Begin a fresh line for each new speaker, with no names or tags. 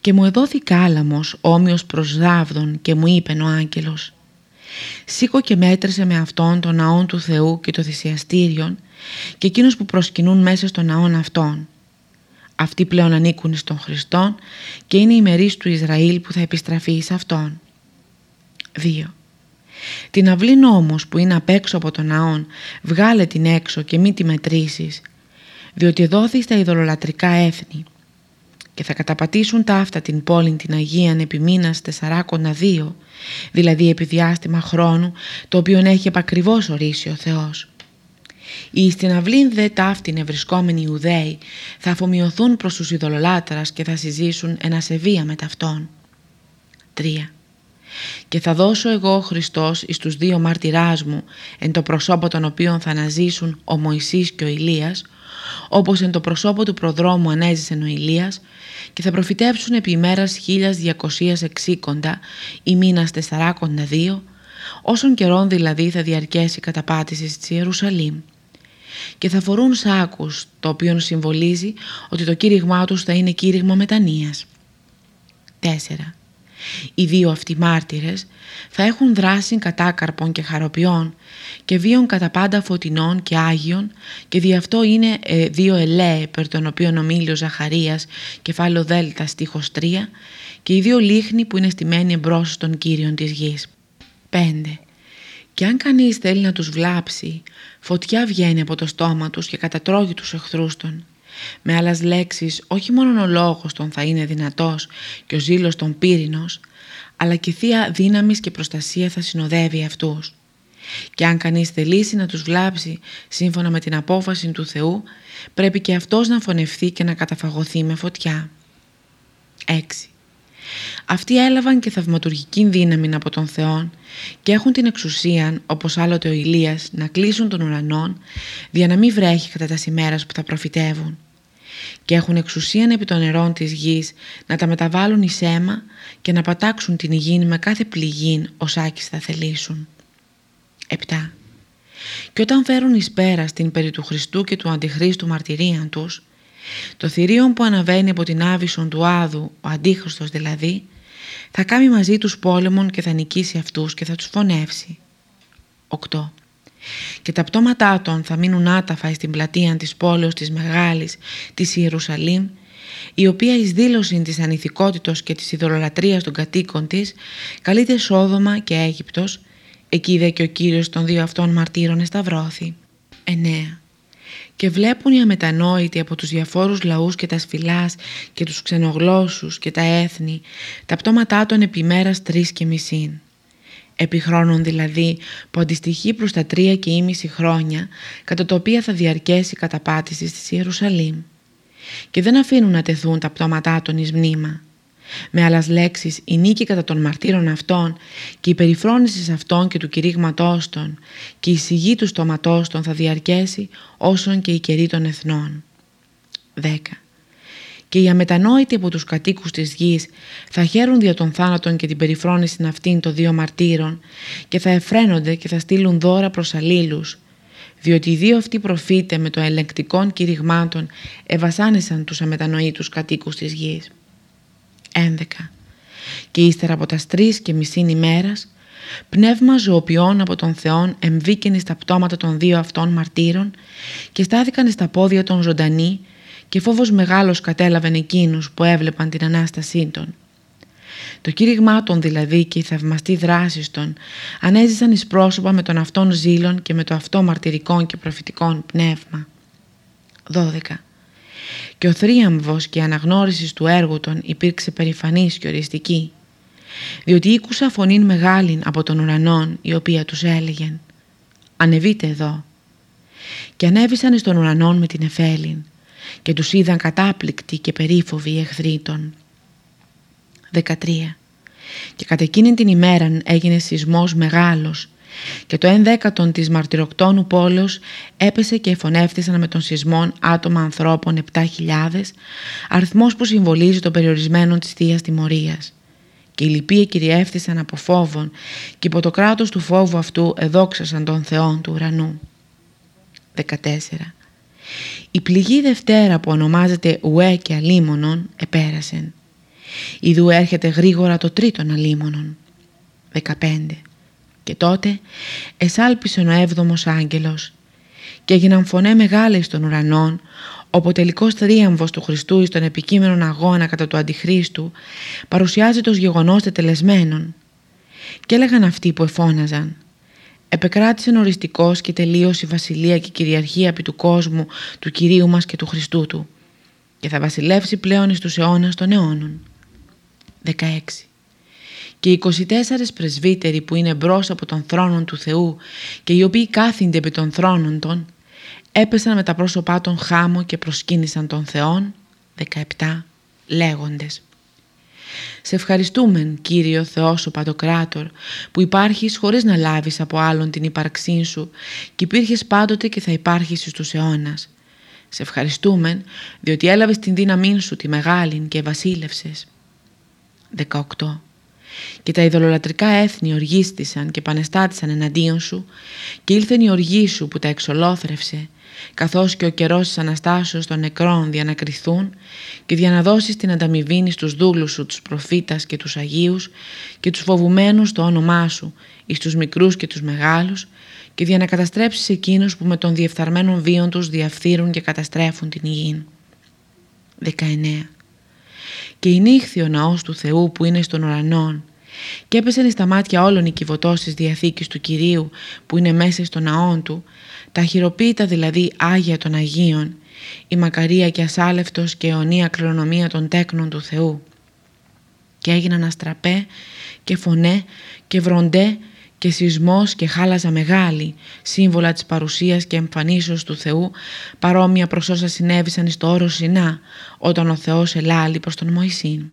Και μου εδόθη κάλαμος όμοιος προς δάβδον και μου είπεν ο άγγελος «Σήκω και μέτρησε με αυτόν τον ναόν του Θεού και το θυσιαστήριον και εκείνους που προσκυνούν μέσα στον ναόν αυτόν. Αυτοί πλέον ανήκουν στον Χριστόν και είναι οι μερίς του Ισραήλ που θα επιστραφεί σε αυτόν». 2. Την αυλήν όμως που είναι απ' έξω από τον ναόν βγάλε την έξω και μη τη μετρήσεις διότι δόθη στα ειδωλολατρικά έθνη και θα καταπατήσουν ταύτα την πόλη την Αγίαν επί μήνας τεσσαράκονα δύο, δηλαδή επί διάστημα χρόνου, το οποίο έχει επακριβώς ορίσει ο Θεός. Οι στην αυλήν δε ταύτην ευρισκόμενοι Ιουδαίοι θα αφομοιωθούν προς τους ειδωλολάτρας και θα συζήσουν ένα σεβία με ταυτόν. 3. Και θα δώσω εγώ ο Χριστός εις τους δύο μάρτυράς μου, εν το προσώπο των οποίων θα αναζήσουν ο Μωυσής και ο Ηλίας, όπως εν το προσώπο του προδρόμου ανέζησε ο Ηλίας και θα προφητεύσουν επί ημέρας 1260 ή μήνας 402 όσων καιρών δηλαδή θα διαρκέσει η καταπάτηση της Ιερουσαλήμ και θα φορούν σάκους το οποίο συμβολίζει ότι το κήρυγμά τους θα είναι κήρυγμα μετανοίας. 4. Οι δύο αυτοί μάρτυρες θα έχουν δράση κατάκαρπων και χαροποιών και βίων κατά πάντα φωτεινών και άγιων και δι' αυτό είναι ε, δύο ελέε περ τον οποίον ομίλει ο Ζαχαρίας κεφάλαιο Δέλτα στίχος 3 και οι δύο λίχνοι που είναι στημένοι εμπρός των Κύριων της γης. 5. Και αν κανείς θέλει να τους βλάψει, φωτιά βγαίνει από το στόμα τους και κατατρώγει τους εχθρούς των. Με άλλες λέξεις, όχι μόνο ο λόγος των θα είναι δυνατός και ο ζήλος των πύρινος, αλλά και θεία δύναμης και προστασία θα συνοδεύει αυτούς. Και αν κανείς θελήσει να τους βλάψει σύμφωνα με την απόφαση του Θεού, πρέπει και αυτός να φωνευθεί και να καταφαγωθεί με φωτιά. 6. Αυτοί έλαβαν και θαυματουργική δύναμη από τον Θεό και έχουν την εξουσία, όπως άλλοτε ο Ηλίας, να κλείσουν τον ουρανό, για να μην βρέχει κατά τα ημέρας που θα προφητεύουν και έχουν εξουσίαν επί των νερών της γης να τα μεταβάλουν εις αίμα και να πατάξουν την υγιή με κάθε πληγήν ως άκης θα θελήσουν. 7. Και όταν φέρουν εις πέρα στην περί του Χριστού και του Αντιχρίστου μαρτυρίαν τους, το θηρίον που αναβαίνει από την άβυσον του Άδου, ο Αντίχριστος δηλαδή, θα κάνει μαζί τους πόλεμον και θα νικήσει αυτούς και θα τους φωνεύσει. 8 και τα πτώματά των θα μείνουν άταφα στην πλατεία της πόλεως της Μεγάλης της Ιερουσαλήμ η οποία εις δήλωση της ανηθικότητος και της ειδωλολατρίας των κατοίκων της καλείται Σόδομα και Αίγυπτος εκεί δε και ο Κύριος των δύο αυτών μαρτύρων εσταυρώθη. 9. Και βλέπουν οι αμετανόητοι από τους διαφόρους λαούς και τα σφυλάς και τους ξενογλώσσους και τα έθνη τα πτώματά των επιμέρας τρεις και μισήν επί χρόνων δηλαδή που αντιστοιχεί προς τα τρία και ήμιση χρόνια κατά τα οποία θα διαρκέσει η καταπάτηση στη Ιερουσαλήμ και δεν αφήνουν να τεθούν τα πτώματά των εις μνήμα. Με άλλες λέξεις, η νίκη κατά των μαρτύρων αυτών και η περιφρόνηση αυτών και του κηρύγματός των και η σιγή του στόματός των θα διαρκέσει όσον και η καιρή των εθνών. 10 και οι αμετανόητοι από τους κατοίκους της γης θα χαίρουν δια των θάνατων και την περιφρόνηση αυτήν των δύο μαρτύρων και θα εφραίνονται και θα στείλουν δώρα προς αλλήλους, διότι οι δύο αυτοί προφήτε με το ελεγκτικών κηρυγμάτων ευασάνισαν τους αμετανοήτους κατοίκους της γης. 11. Και ύστερα από τας τρεις και μισήν ημέρας, πνεύμα ζωοποιών από τον Θεόν εμβήκαινε στα πτώματα των δύο αυτών μαρτύρων και στάθηκαν στα πόδια των ζωντανοί και φόβος μεγάλος κατέλαβαν εκείνους που έβλεπαν την Ανάστασή των. Το κήρυγμά των δηλαδή και η θαυμαστή δράση των ανέζησαν εις πρόσωπα με τον αυτόν ζήλων και με το αυτό μαρτυρικών και προφητικών πνεύμα. 12. Και ο θρίαμβος και η αναγνώρισης του έργου των υπήρξε περηφανής και οριστική, διότι ήκουσα φωνήν μεγάλην από τον ουρανόν η οποία τους έλεγε «Ανεβείτε εδώ» και ανέβησαν στον ουρανόν με την εφέλην και τους είδαν κατάπληκτοι και περίφοβοι εχθροί των. 13. Και κατά εκείνη την ημέρα έγινε σεισμός μεγάλος και το ενδέκατον της μαρτυροκτόνου πόλεως έπεσε και εφωνεύτησαν με τον σεισμόν άτομα ανθρώπων 7.000, αριθμός που συμβολίζει το περιορισμένο της Θείας Τιμωρίας. Και οι λοιποί κυριεύθησαν από φόβον και υπό το κράτος του φόβου αυτού εδόξασαν τον Θεόν του ουρανού. 14. Η πληγή Δευτέρα που ονομάζεται Ουέ και Αλίμονον επέρασε Ιδού έρχεται γρήγορα το τρίτον αλίμονον. 15. Και τότε εσάλπισε ο έβδομος άγγελος και έγιναν φωνέ μεγάλες των ουρανών όπου ο τελικός τρίαμβος του Χριστού εις τον επικείμενον αγώνα κατά του Αντιχρίστου παρουσιάζεται ως γεγονός τετελεσμένον. Και έλεγαν αυτοί που εφώναζαν «Επεκράτησε οριστικός και τελείως η βασιλεία και η κυριαρχία επί του κόσμου του Κυρίου μας και του Χριστού Του και θα βασιλεύσει πλέον εις τους αιώνας των αιώνων». 16. Και οι 24 πρεσβύτεροι που είναι μπρος από τον θρόνο του Θεού και οι οποίοι κάθονται επί των θρόνων των έπεσαν με τα πρόσωπά των χάμω και προσκύνησαν τον Θεόν 17 λέγοντες «Σε ευχαριστούμε, Κύριο Θεός ο Παντοκράτορ, που υπάρχεις χωρίς να λάβεις από άλλον την ύπαρξή σου και υπήρχες πάντοτε και θα υπάρχεις στους αιώνας. Σε ευχαριστούμε, διότι έλαβες την δύναμή σου τη μεγάλη και βασίλευσες». 18. Και τα ειδωλολατρικά έθνη οργίστησαν και πανεστάτησαν εναντίον σου και ήλθεν η οργή σου που τα εξολόθρευσε καθώς και ο καιρός της Αναστάσεως των νεκρών διανακριθούν και διαναδώσεις την ανταμοιβήνη στους δούλους σου τους προφήτας και τους Αγίους και τους φοβουμένους το όνομά σου εις τους μικρούς και τους μεγάλους και διανακαταστρέψεις εκείνους που με τον διεφθαρμένων βίων τους διαφθείρουν και καταστρέφουν την υγιήν. 19. Και νύχθη ο ναός του Θεού που είναι στον ουρανόν και έπεσαν στα μάτια όλων οι κυβωτώσεις διαθήκης του Κυρίου που είναι μέσα στο ναόν του τα χειροποίητα δηλαδή Άγια των Αγίων, η μακαρία και ασάλευτος και αιωνία κληρονομία των τέκνων του Θεού. Και έγιναν αστραπέ και φωνέ και βροντέ και σεισμός και χάλαζα μεγάλη, σύμβολα της παρουσίας και εμφανίσεως του Θεού, παρόμοια προς όσα συνέβησαν στο όρο Σινά, όταν ο Θεός ελάλει προς τον Μωυσήν.